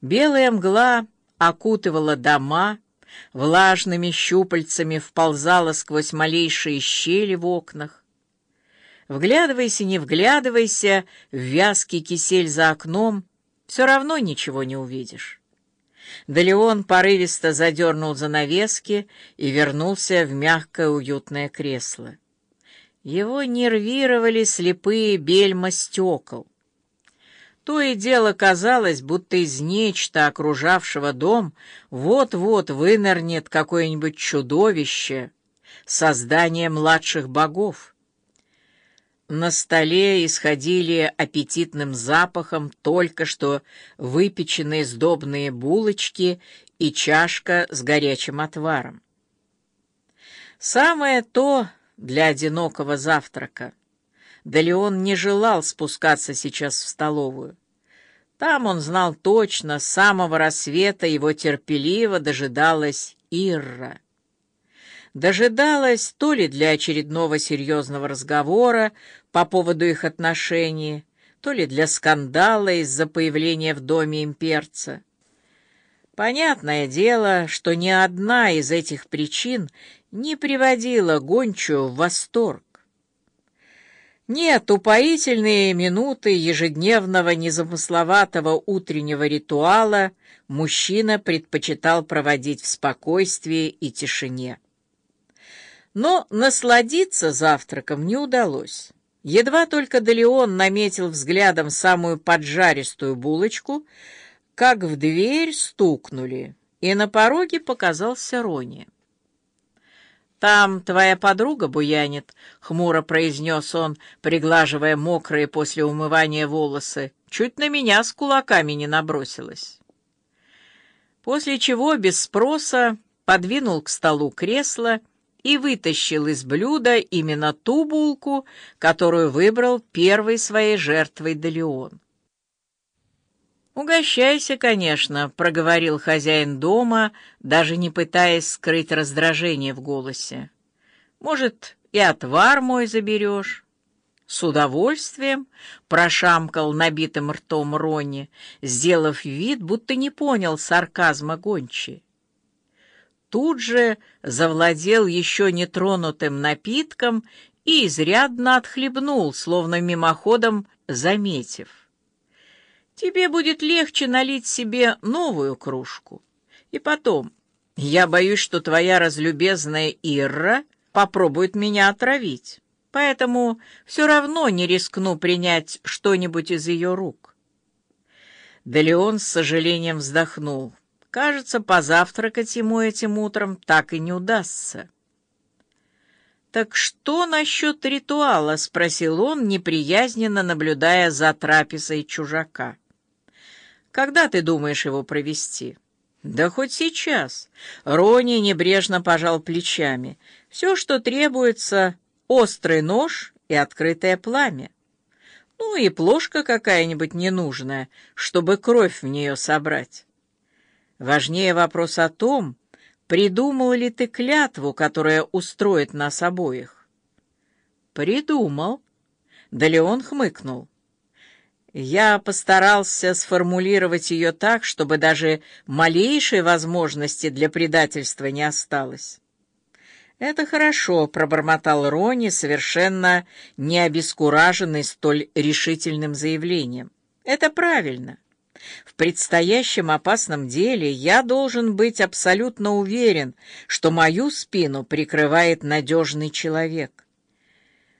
Белая мгла окутывала дома, влажными щупальцами вползала сквозь малейшие щели в окнах. Вглядывайся, не вглядывайся, в вязкий кисель за окном, все равно ничего не увидишь. Да Леон порывисто задернул занавески и вернулся в мягкое уютное кресло. Его нервировали слепые бельма стекол. То и дело казалось, будто из нечто окружавшего дом вот-вот вынырнет какое-нибудь чудовище, создание младших богов. На столе исходили аппетитным запахом только что выпеченные сдобные булочки и чашка с горячим отваром. Самое то для одинокого завтрака. Да Леон не желал спускаться сейчас в столовую. Там он знал точно, с самого рассвета его терпеливо дожидалась Ирра. Дожидалась то ли для очередного серьезного разговора по поводу их отношений, то ли для скандала из-за появления в доме имперца. Понятное дело, что ни одна из этих причин не приводила гончую в восторг. Нет, упоительные минуты ежедневного незамысловатого утреннего ритуала мужчина предпочитал проводить в спокойствии и тишине. Но насладиться завтраком не удалось. Едва только Делеон наметил взглядом самую поджаристую булочку, как в дверь стукнули, и на пороге показался Рони. «Там твоя подруга буянит», — хмуро произнес он, приглаживая мокрые после умывания волосы. «Чуть на меня с кулаками не набросилась». После чего без спроса подвинул к столу кресло и вытащил из блюда именно ту булку, которую выбрал первой своей жертвой Делеон. «Угощайся, конечно», — проговорил хозяин дома, даже не пытаясь скрыть раздражение в голосе. «Может, и отвар мой заберешь?» «С удовольствием», — прошамкал набитым ртом Ронни, сделав вид, будто не понял сарказма гончи. Тут же завладел еще нетронутым напитком и изрядно отхлебнул, словно мимоходом заметив. Тебе будет легче налить себе новую кружку. И потом, я боюсь, что твоя разлюбезная Ирра попробует меня отравить, поэтому все равно не рискну принять что-нибудь из ее рук. Да Леон с сожалением вздохнул. Кажется, позавтракать ему этим утром так и не удастся. «Так что насчет ритуала?» — спросил он, неприязненно наблюдая за трапезой чужака. Когда ты думаешь его провести? Да хоть сейчас. Рони небрежно пожал плечами. Все, что требуется, острый нож и открытое пламя. Ну и плошка какая-нибудь ненужная, чтобы кровь в нее собрать. Важнее вопрос о том, придумал ли ты клятву, которая устроит нас обоих. Придумал. Да Леон хмыкнул. Я постарался сформулировать ее так, чтобы даже малейшей возможности для предательства не осталось. «Это хорошо», — пробормотал Рони, совершенно не обескураженный столь решительным заявлением. «Это правильно. В предстоящем опасном деле я должен быть абсолютно уверен, что мою спину прикрывает надежный человек».